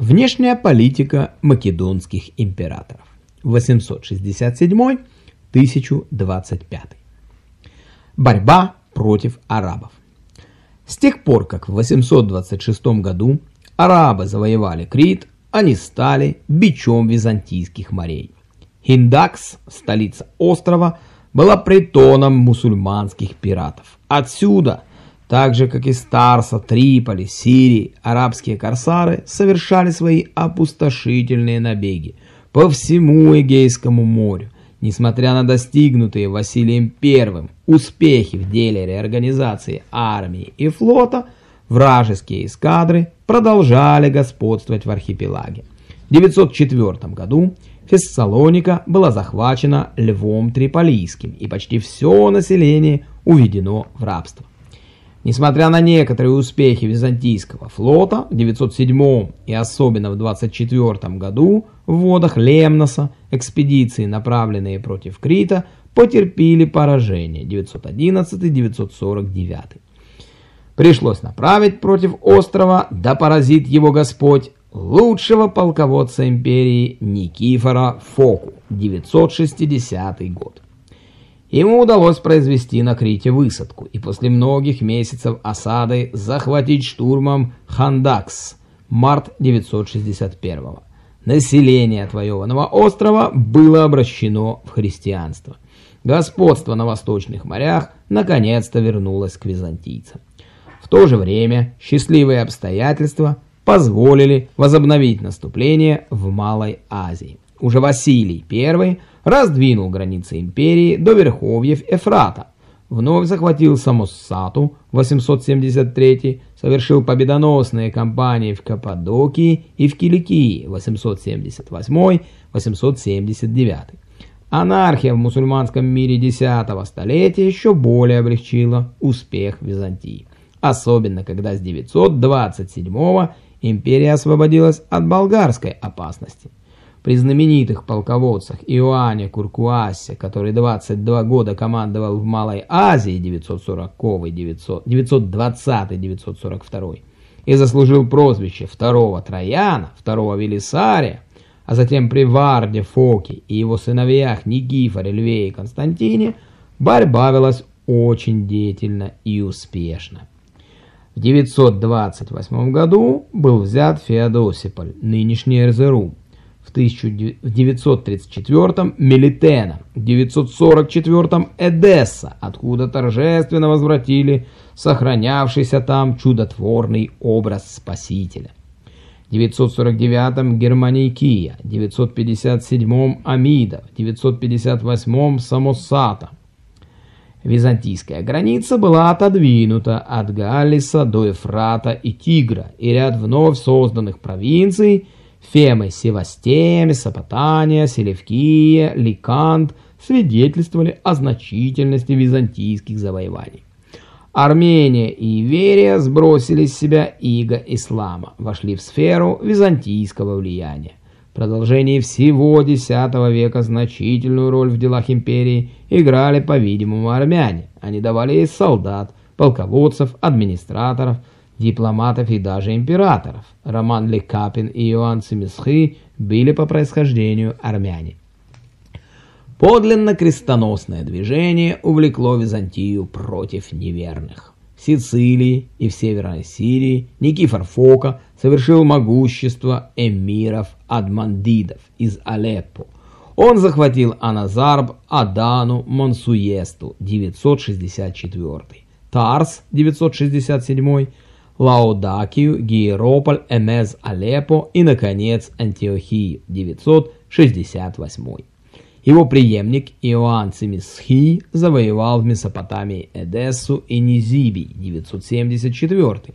Внешняя политика македонских императоров 867-1025 Борьба против арабов С тех пор, как в 826 году арабы завоевали Крит, они стали бичом византийских морей. Хиндакс, столица острова, была притоном мусульманских пиратов. Отсюда – так же, как и Старса, Триполи, Сирии, арабские корсары совершали свои опустошительные набеги по всему Эгейскому морю. Несмотря на достигнутые Василием I успехи в деле реорганизации армии и флота, вражеские эскадры продолжали господствовать в архипелаге. В 904 году Фессалоника была захвачена Львом Триполийским, и почти все население уведено в рабство. Несмотря на некоторые успехи византийского флота в 907 и особенно в 24 году в водах Лемноса экспедиции, направленные против Крита, потерпели поражение 911-949. Пришлось направить против острова, да поразит его Господь, лучшего полководца империи Никифора Фоку, 960 год. Ему удалось произвести на Крите высадку и после многих месяцев осады захватить штурмом Хандакс, март 961 -го. Население отвоеванного острова было обращено в христианство. Господство на восточных морях наконец-то вернулось к византийцам. В то же время счастливые обстоятельства позволили возобновить наступление в Малой Азии. Уже Василий I раздвинул границы империи до верховьев Эфрата, вновь захватил Самоссату 873, совершил победоносные кампании в Каппадокии и в Киликии 878-879. Анархия в мусульманском мире X столетия еще более облегчила успех Византии. Особенно, когда с 927 империя освободилась от болгарской опасности при знаменитых полководцах Иоанне Куркуасе, который 22 года командовал в Малой Азии 940-920-942 и заслужил прозвище второго Трояна, второго Велисария, а затем при Варде Фоке и его сыновьях Никифоре, Льве и Константине, борьба велась очень деятельно и успешно. В 928 году был взят Феодосиполь, нынешний Эрзерум, в 1934 Мелитена, в 944 Эдесса, откуда торжественно возвратили сохранявшийся там чудотворный образ Спасителя. В 949 Германикия, в 957 Амида, в 958 Самосата. Византийская граница была отодвинута от Галлиса до Эфрата и Тигра, и ряд вновь созданных провинций – Фемы Севастия, Месопотамия, Селевкия, Ликант свидетельствовали о значительности византийских завоеваний. Армения и Иверия сбросили с себя иго ислама, вошли в сферу византийского влияния. В продолжении всего X века значительную роль в делах империи играли, по-видимому, армяне. Они давали ей солдат, полководцев, администраторов, дипломатов и даже императоров. Роман Лекапин и Иоанн Цимисхи были по происхождению армяне. Подлинно крестоносное движение увлекло Византию против неверных. В Сицилии и в Северной Сирии Никифор Фока совершил могущество эмиров-адмандидов из Алеппо. Он захватил Аназарб, Адану, Мансуесту 964, Тарс 967 Лаудакию, Гиерополь, Эмез, Алеппо и, наконец, Антиохию, 968. Его преемник Иоанн Цимисхий завоевал в Месопотамии Эдессу и Низибий, 974.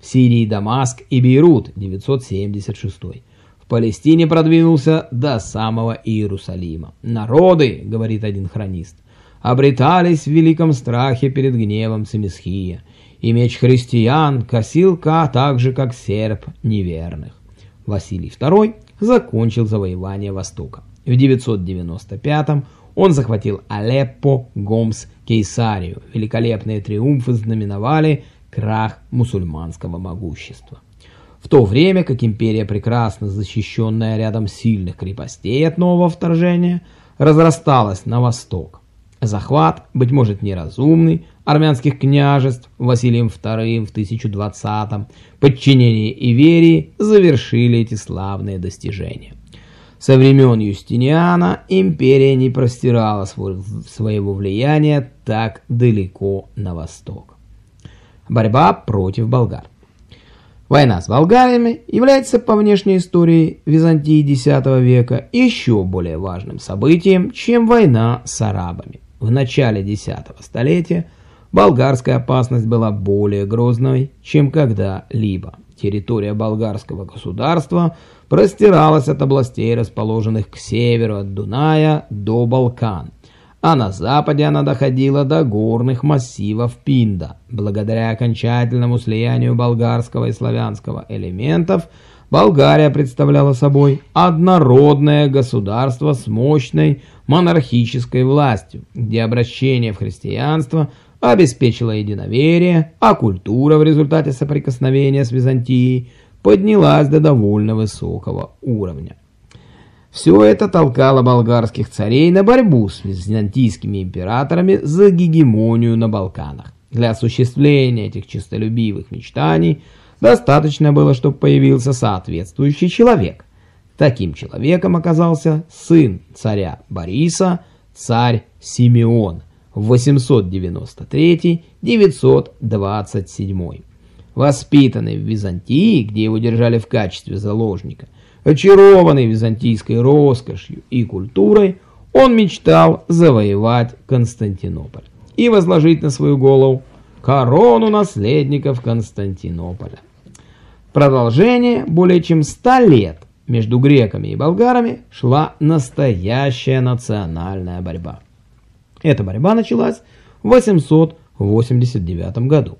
В Сирии Дамаск и Бейрут, 976. В Палестине продвинулся до самого Иерусалима. «Народы, — говорит один хронист, — обретались в великом страхе перед гневом Цимисхия, и меч христиан косил Ка так же, как серп неверных. Василий II закончил завоевание Востока. В 995 он захватил Алеппо, Гомс, Кейсарию. Великолепные триумфы знаменовали крах мусульманского могущества. в то время как империя, прекрасно защищенная рядом сильных крепостей от нового вторжения, разрасталась на восток. Захват, быть может неразумный, армянских княжеств Василием II в 1020-м, подчинение Иверии завершили эти славные достижения. Со времен Юстиниана империя не простирала своего влияния так далеко на восток. Борьба против болгар. Война с болгарами является по внешней истории Византии X века еще более важным событием, чем война с арабами. В начале X столетия болгарская опасность была более грозной, чем когда-либо. Территория болгарского государства простиралась от областей, расположенных к северу от Дуная до Балкан, а на западе она доходила до горных массивов Пинда. Благодаря окончательному слиянию болгарского и славянского элементов, Болгария представляла собой однородное государство с мощной монархической властью, где обращение в христианство обеспечило единоверие, а культура в результате соприкосновения с Византией поднялась до довольно высокого уровня. Все это толкало болгарских царей на борьбу с византийскими императорами за гегемонию на Балканах. Для осуществления этих честолюбивых мечтаний достаточно было, чтобы появился соответствующий человек – Таким человеком оказался сын царя Бориса, царь Симеон 893-927. Воспитанный в Византии, где его держали в качестве заложника, очарованный византийской роскошью и культурой, он мечтал завоевать Константинополь и возложить на свою голову корону наследников Константинополя. Продолжение более чем ста лет между греками и болгарами шла настоящая национальная борьба. Эта борьба началась в 889 году.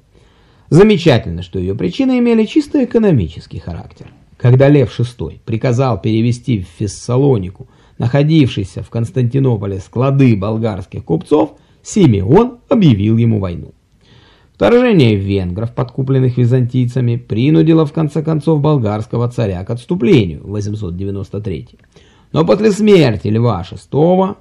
Замечательно, что ее причины имели чисто экономический характер. Когда Лев VI приказал перевести в Фессалонику находившиеся в Константинополе склады болгарских купцов, Симеон объявил ему войну. Вторжение венгров, подкупленных византийцами, принудило в конце концов болгарского царя к отступлению в 893. Но после смерти Льва VI,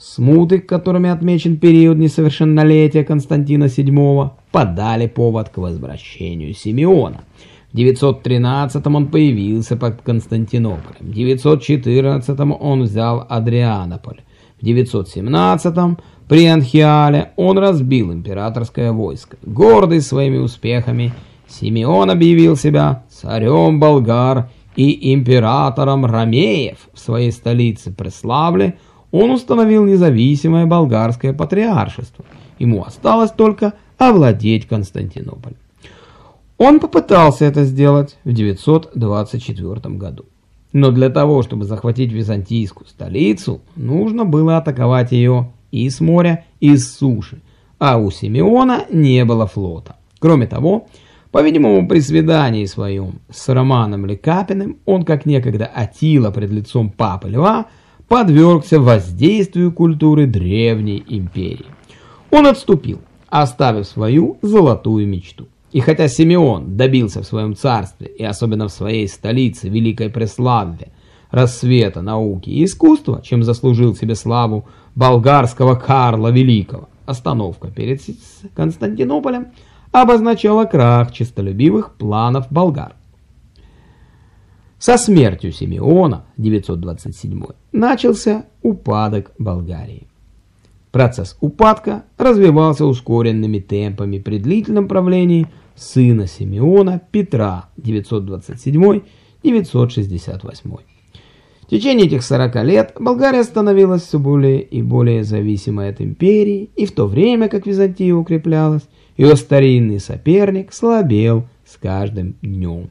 смуты, которыми отмечен период несовершеннолетия Константина VII, подали повод к возвращению Симеона. В 913 он появился под Константинополем, в 914 он взял Адрианополь, в 917 при Анхиале он разбил императорское войско. Гордый своими успехами, Симеон объявил себя царем болгар и императором Ромеев в своей столице Преславле. Он установил независимое болгарское патриаршество. Ему осталось только овладеть Константинополем. Он попытался это сделать в 924 году. Но для того, чтобы захватить византийскую столицу, нужно было атаковать ее и с моря, и с суши, а у Симеона не было флота. Кроме того, по-видимому, при свидании своем с Романом Лекапиным, он, как некогда Атила пред лицом Папы Льва, подвергся воздействию культуры древней империи. Он отступил, оставив свою золотую мечту. И хотя Симеон добился в своем царстве, и особенно в своей столице, Великой Преславе, рассвета науки и искусства, чем заслужил себе славу болгарского Карла Великого. Остановка перед Константинополем обозначала крах честолюбивых планов болгар. Со смертью Симеона 927 начался упадок Болгарии. Процесс упадка развивался ускоренными темпами при длительном правлении сына Симеона Петра 927-968. В течение этих 40 лет Болгария становилась все более и более зависимой от империи, и в то время как Византия укреплялась, ее старинный соперник слабел с каждым днем.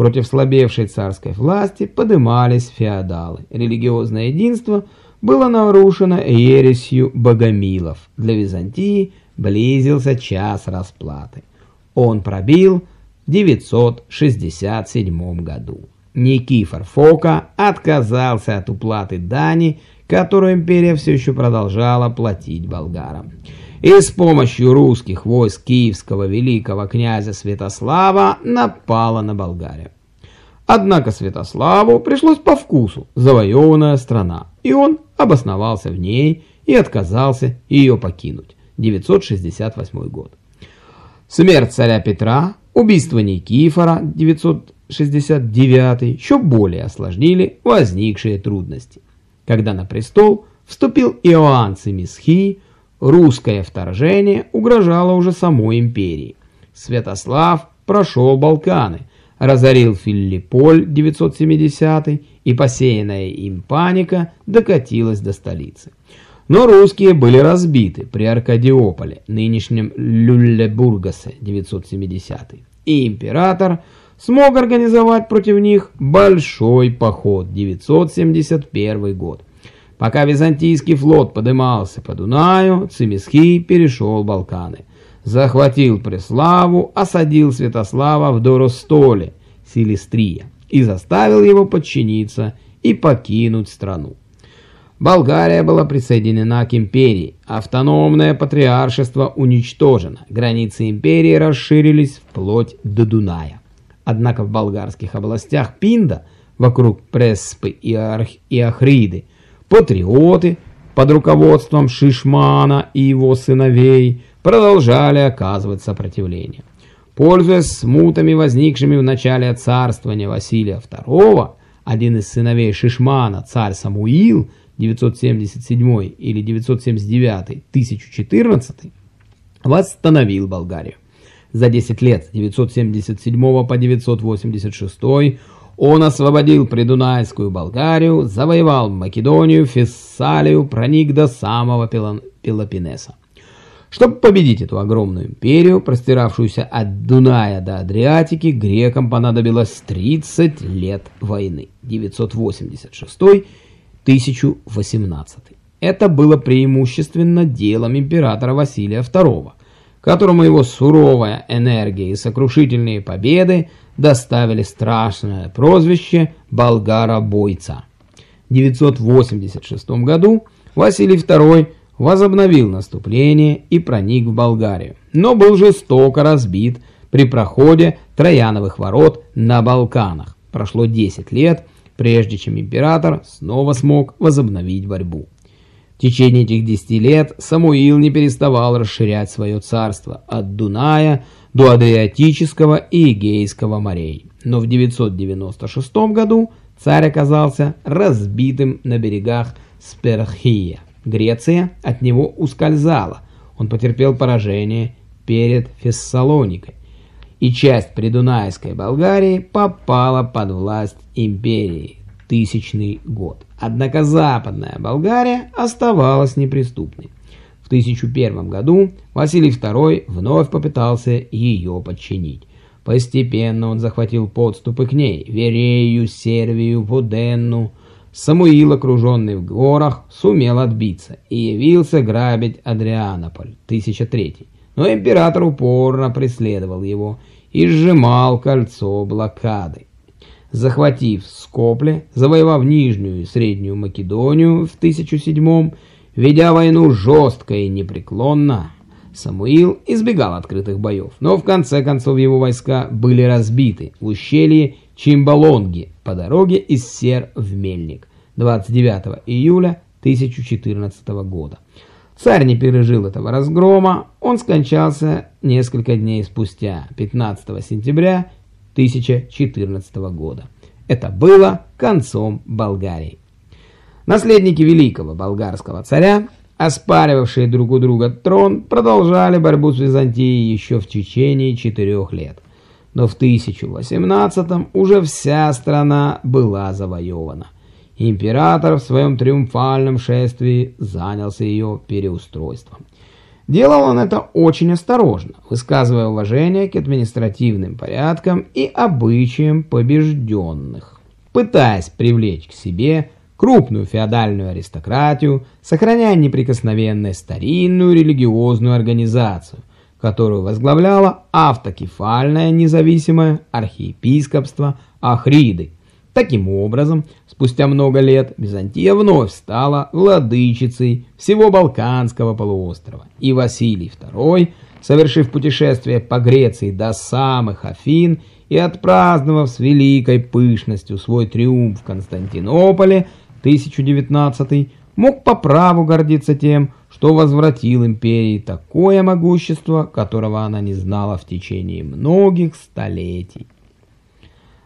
Против слабевшей царской власти подымались феодалы. Религиозное единство было нарушено ересью богомилов. Для Византии близился час расплаты. Он пробил в 967 году. Никифор Фока отказался от уплаты дани, которую империя все еще продолжала платить болгарам. И с помощью русских войск киевского великого князя Святослава напала на Болгарию. Однако Святославу пришлось по вкусу завоеванная страна, и он обосновался в ней и отказался ее покинуть. 968 год. Смерть царя Петра, убийство Никифора, 969, еще более осложнили возникшие трудности. Когда на престол вступил Иоанн Цимисхий, русское вторжение угрожало уже самой империи. Святослав прошел Балканы, разорил Филипполь 970 и посеянная им паника докатилась до столицы. Но русские были разбиты при Аркадиополе, нынешнем Люллебургасе 970 и император смог организовать против них большой поход 971 год. Пока византийский флот подымался по Дунаю, Цимисхий перешел Балканы захватил Преславу, осадил Святослава в Доростоле, Силистрия, и заставил его подчиниться и покинуть страну. Болгария была присоединена к империи, автономное патриаршество уничтожено, границы империи расширились вплоть до Дуная. Однако в болгарских областях Пинда, вокруг Преспы и, Арх... и Ахриды, патриоты под руководством Шишмана и его сыновей – продолжали оказывать сопротивление. Пользуясь смутами, возникшими в начале царствования Василия II, один из сыновей Шишмана, царь Самуил, 977 или 979, 1014, восстановил Болгарию. За 10 лет с 977 по 986 он освободил Придунайскую Болгарию, завоевал Македонию, Фессалию, проник до самого Пелопоннеса. Чтобы победить эту огромную империю, простиравшуюся от Дуная до Адриатики, грекам понадобилось 30 лет войны. 986-1018. Это было преимущественно делом императора Василия II, которому его суровая энергия и сокрушительные победы доставили страшное прозвище «Болгара-бойца». В 986 году Василий II возобновил наступление и проник в Болгарию, но был жестоко разбит при проходе Трояновых ворот на Балканах. Прошло 10 лет, прежде чем император снова смог возобновить борьбу. В течение этих 10 лет Самуил не переставал расширять свое царство от Дуная до Адриатического и Эгейского морей. Но в 996 году царь оказался разбитым на берегах Сперхия. Греция от него ускользала. Он потерпел поражение перед Фессалоникой. И часть Придунайской Болгарии попала под власть империи. Тысячный год. Однако Западная Болгария оставалась неприступной. В 1001 году Василий II вновь попытался ее подчинить. Постепенно он захватил подступы к ней – Верею, Сервию, Воденну, Самуил, окруженный в горах, сумел отбиться и явился грабить Адрианополь, 1003 но император упорно преследовал его и сжимал кольцо блокады. Захватив Скопле, завоевав Нижнюю и Среднюю Македонию в 1007 ведя войну жестко и непреклонно, Самуил избегал открытых боев, но в конце концов его войска были разбиты в ущелье Чимбалонги по дороге из Сер в Мельник 29 июля 1014 года. Царь не пережил этого разгрома, он скончался несколько дней спустя, 15 сентября 1014 года. Это было концом Болгарии. Наследники великого болгарского царя, оспаривавшие друг у друга трон, продолжали борьбу с Византией еще в течение четырех лет но в 1018 уже вся страна была завоевана. Император в своем триумфальном шествии занялся ее переустройством. Делал он это очень осторожно, высказывая уважение к административным порядкам и обычаям побежденных, пытаясь привлечь к себе крупную феодальную аристократию, сохраняя неприкосновенной старинную религиозную организацию, которую возглавляло автокефальное независимое архиепископство Ахриды. Таким образом, спустя много лет Византия вновь стала владычицей всего Балканского полуострова, и Василий II, совершив путешествие по Греции до самых Афин и отпраздновав с великой пышностью свой триумф в Константинополе 1019 мог по праву гордиться тем, что возвратил империи такое могущество, которого она не знала в течение многих столетий.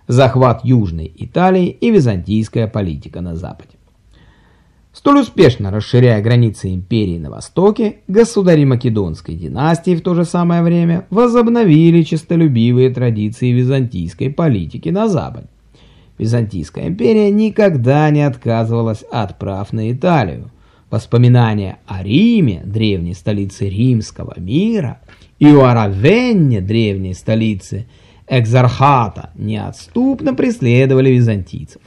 Захват Южной Италии и византийская политика на Западе. Столь успешно расширяя границы империи на востоке, государи Македонской династии в то же самое время возобновили честолюбивые традиции византийской политики на западе. Византийская империя никогда не отказывалась от прав на Италию. Воспоминания о Риме, древней столице римского мира, и о Равенне, древней столице Экзархата, неотступно преследовали византийцев.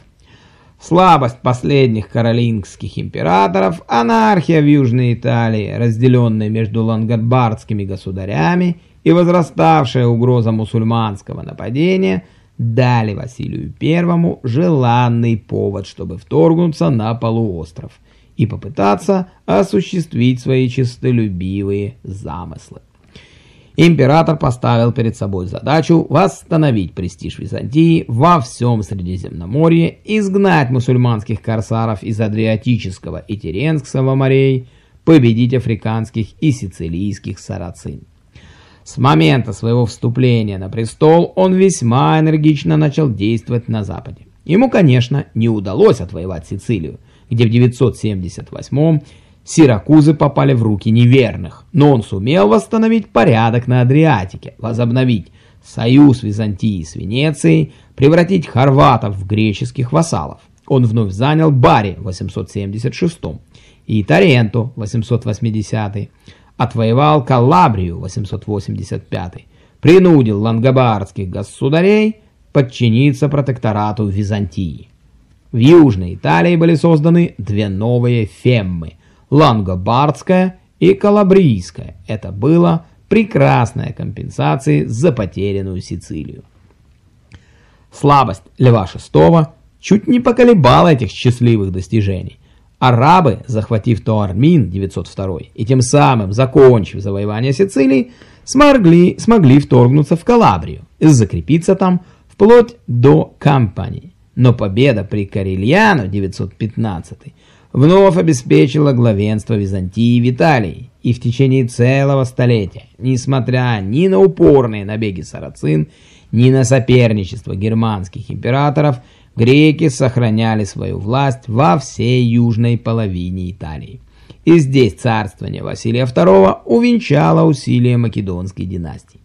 Слабость последних каролингских императоров, анархия в Южной Италии, разделенная между лангобардскими государями и возраставшая угроза мусульманского нападения дали Василию I желанный повод, чтобы вторгнуться на полуостров и попытаться осуществить свои честолюбивые замыслы. Император поставил перед собой задачу восстановить престиж Византии во всем Средиземноморье, изгнать мусульманских корсаров из Адриатического и Теренского морей, победить африканских и сицилийских сарацин. С момента своего вступления на престол он весьма энергично начал действовать на Западе. Ему, конечно, не удалось отвоевать Сицилию, где в 978 Сиракузы попали в руки неверных, но он сумел восстановить порядок на Адриатике, возобновить союз Византии с Венецией, превратить хорватов в греческих вассалов. Он вновь занял Бари в 876 и Таренту в 880 отвоевал Калабрию в 885 принудил лангобардских государей подчиниться протекторату Византии. В Южной Италии были созданы две новые феммы – лангобардская и калабрийская. Это было прекрасная компенсацией за потерянную Сицилию. Слабость Льва VI чуть не поколебала этих счастливых достижений. Арабы, захватив Туармин 902 и тем самым закончив завоевание Сицилии, смогли, смогли вторгнуться в Калабрию и закрепиться там вплоть до Кампании. Но победа при Карельяно 915 вновь обеспечила главенство Византии в Италии, и в течение целого столетия, несмотря ни на упорные набеги сарацин, ни на соперничество германских императоров, греки сохраняли свою власть во всей южной половине Италии. И здесь царствование Василия II увенчало усилия Македонской династии.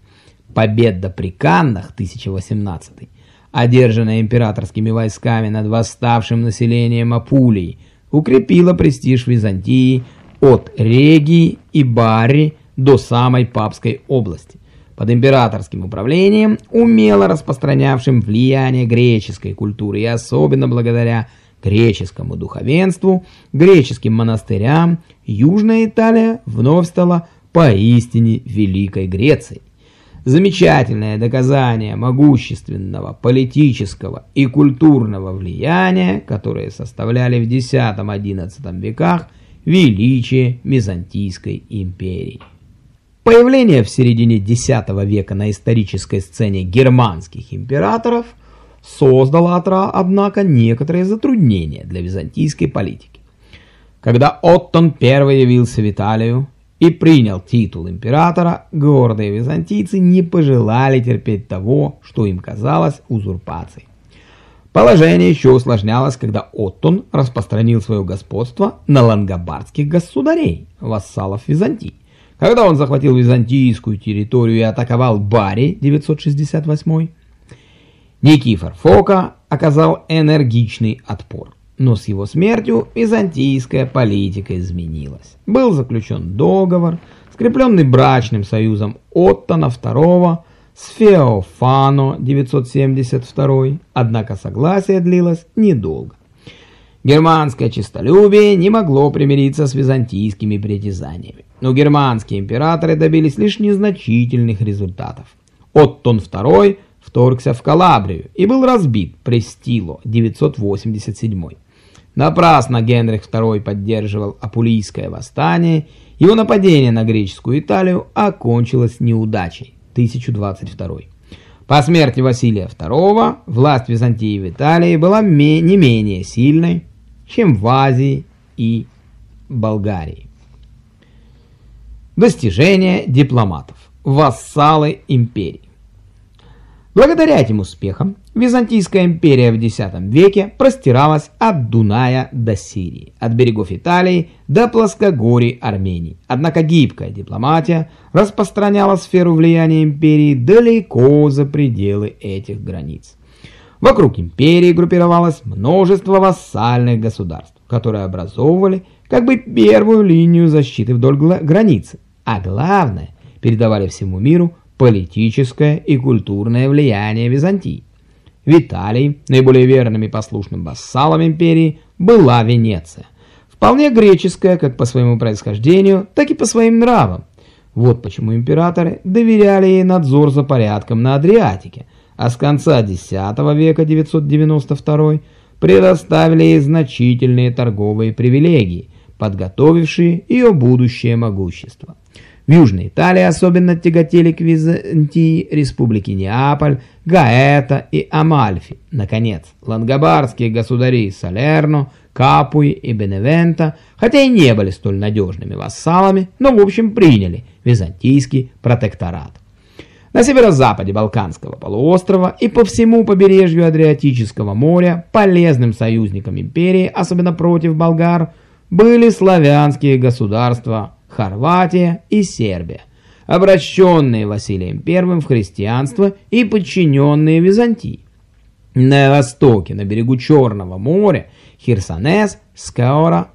Победа при Каннах 1018 одержанная императорскими войсками над восставшим населением Апулии – укрепила престиж Византии от Регии и Барри до самой Папской области. Под императорским управлением, умело распространявшим влияние греческой культуры и особенно благодаря греческому духовенству, греческим монастырям, Южная Италия вновь стала поистине Великой Грецией замечательное доказание могущественного политического и культурного влияния, которые составляли в X-XI веках величие Византийской империи. Появление в середине X века на исторической сцене германских императоров создало, однако, некоторые затруднения для византийской политики. Когда Оттон I явился в Италию, и принял титул императора, гордые византийцы не пожелали терпеть того, что им казалось узурпацией. Положение еще усложнялось, когда Оттон распространил свое господство на лангобардских государей, вассалов Византии. Когда он захватил византийскую территорию и атаковал Бари 968 Никифор Фока оказал энергичный отпор. Но с его смертью византийская политика изменилась. Был заключен договор, скрепленный брачным союзом Оттона II с Феофано 972, однако согласие длилось недолго. Германское честолюбие не могло примириться с византийскими притязаниями, но германские императоры добились лишь незначительных результатов. Оттон II вторгся в Калабрию и был разбит при Стило 987. Напрасно Генрих II поддерживал Апулийское восстание, его нападение на греческую Италию окончилось неудачей 1022. По смерти Василия II власть Византии в Италии была не менее сильной, чем в Азии и Болгарии. Достижения дипломатов. Вассалы империи. Благодаря этим успехам Византийская империя в X веке простиралась от Дуная до Сирии, от берегов Италии до плоскогорий Армении. Однако гибкая дипломатия распространяла сферу влияния империи далеко за пределы этих границ. Вокруг империи группировалось множество вассальных государств, которые образовывали как бы первую линию защиты вдоль границы, а главное, передавали всему миру политическое и культурное влияние Византии. В Италии наиболее верным и послушным вассалом империи была Венеция. Вполне греческая как по своему происхождению, так и по своим нравам. Вот почему императоры доверяли ей надзор за порядком на Адриатике, а с конца X века 992 предоставили ей значительные торговые привилегии, подготовившие ее будущее могущество. В Южной Италии особенно тяготели к Византии республики Неаполь, Гаэта и Амальфи. Наконец, лангобардские государи Салерно, Капуи и Беневента, хотя и не были столь надежными вассалами, но в общем приняли византийский протекторат. На северо-западе Балканского полуострова и по всему побережью Адриатического моря полезным союзником империи, особенно против болгар, были славянские государства Хорватия и Сербия, обращенные Василием I в христианство и подчиненные Византии. На востоке, на берегу Черного моря, Херсонес, Скаора,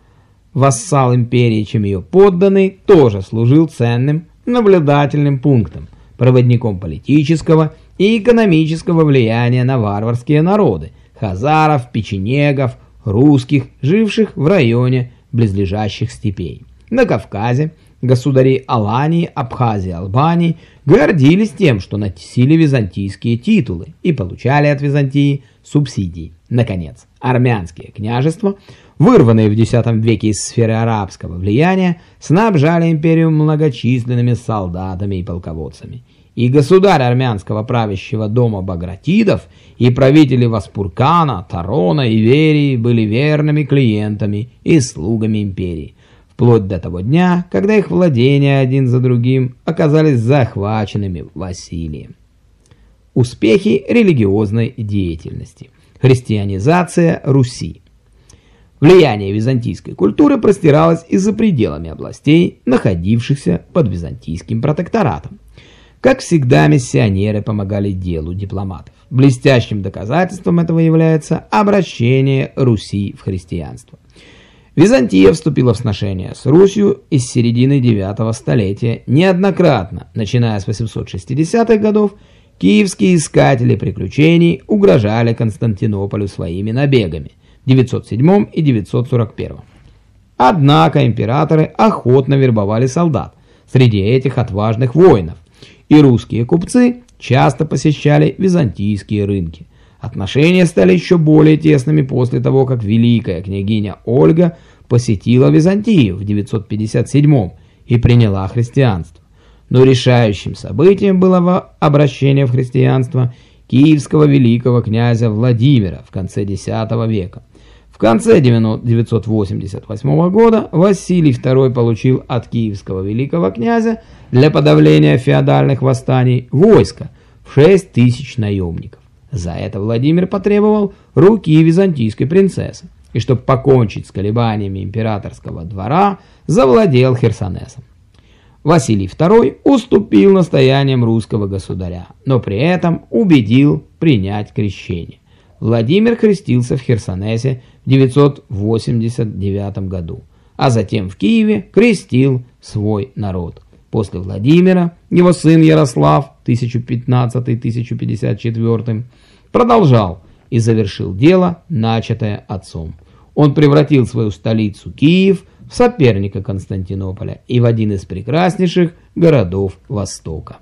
вассал империи, чем ее подданный, тоже служил ценным наблюдательным пунктом, проводником политического и экономического влияния на варварские народы, хазаров, печенегов, русских, живших в районе близлежащих степей. На Кавказе государи Алании, Абхазии, Албании гордились тем, что носили византийские титулы и получали от Византии субсидии. Наконец, армянские княжества, вырванные в X веке из сферы арабского влияния, снабжали империю многочисленными солдатами и полководцами. И государь армянского правящего дома Багратидов, и правители Васпуркана, Тарона и Верии были верными клиентами и слугами империи вплоть до того дня, когда их владения один за другим оказались захваченными Василием. Успехи религиозной деятельности. Христианизация Руси. Влияние византийской культуры простиралось и за пределами областей, находившихся под византийским протекторатом. Как всегда, миссионеры помогали делу дипломатов. Блестящим доказательством этого является обращение Руси в христианство. Византия вступила в сношение с Русью из середины IX столетия неоднократно, начиная с 860-х годов, киевские искатели приключений угрожали Константинополю своими набегами в 907 и 941. Однако императоры охотно вербовали солдат среди этих отважных воинов, и русские купцы часто посещали византийские рынки. Отношения стали еще более тесными после того, как великая княгиня Ольга посетила Византию в 957 и приняла христианство. Но решающим событием было обращение в христианство киевского великого князя Владимира в конце X века. В конце 988 года Василий II получил от киевского великого князя для подавления феодальных восстаний войско в 6 тысяч наемников. За это Владимир потребовал руки византийской принцессы и чтобы покончить с колебаниями императорского двора, завладел Херсонесом. Василий II уступил настояниям русского государя, но при этом убедил принять крещение. Владимир крестился в Херсонесе в 989 году, а затем в Киеве крестил свой народ. После Владимира его сын Ярослав 1015-1054 продолжал и завершил дело, начатое отцом. Он превратил свою столицу Киев в соперника Константинополя и в один из прекраснейших городов Востока.